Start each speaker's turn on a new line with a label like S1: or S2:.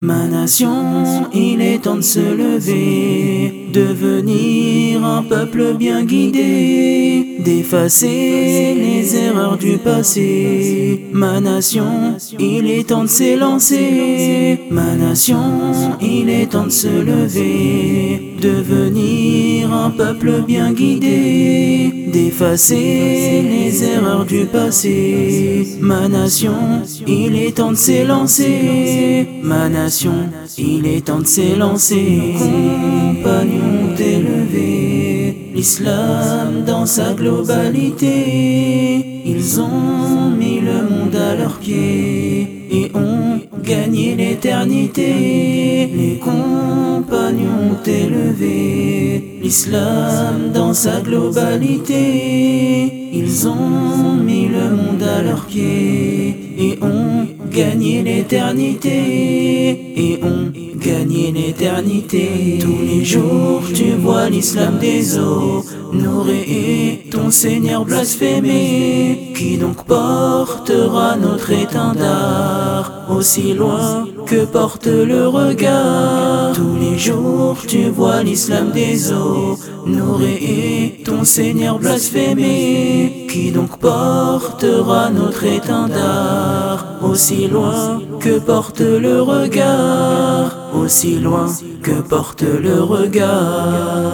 S1: Ma nation, il est temps de se lever, devenir un peuple bien guidé, d'effacer les erreurs du passé. Ma nation, il est temps de s'élancer. Ma nation, il est temps de se lever, devenir un peuple bien guidé, d'effacer les erreurs du passé. Ma nation, il est temps de s'élancer. Ma nation, il est temps de s'élancer. Compagnons d'élever l'islam dans sa globalité. Ils ont mis le monde à leurs pieds et ont gagné l'éternité. Les l'islam dans sa globalité. Ils ont mis le monde à leurs pieds et ont gagné l'éternité. Et ont gagné l'éternité. Tous les jours tu vois l'islam des eaux, nourrir ton Seigneur blasphémé. Qui donc portera notre étendard aussi loin que porte le regard Tous les jours tu vois l'islam des eaux, nourrir ton Seigneur blasphémé. Qui donc portera notre étendard? Aussi loin que porte le regard aussi loin que porte le regard.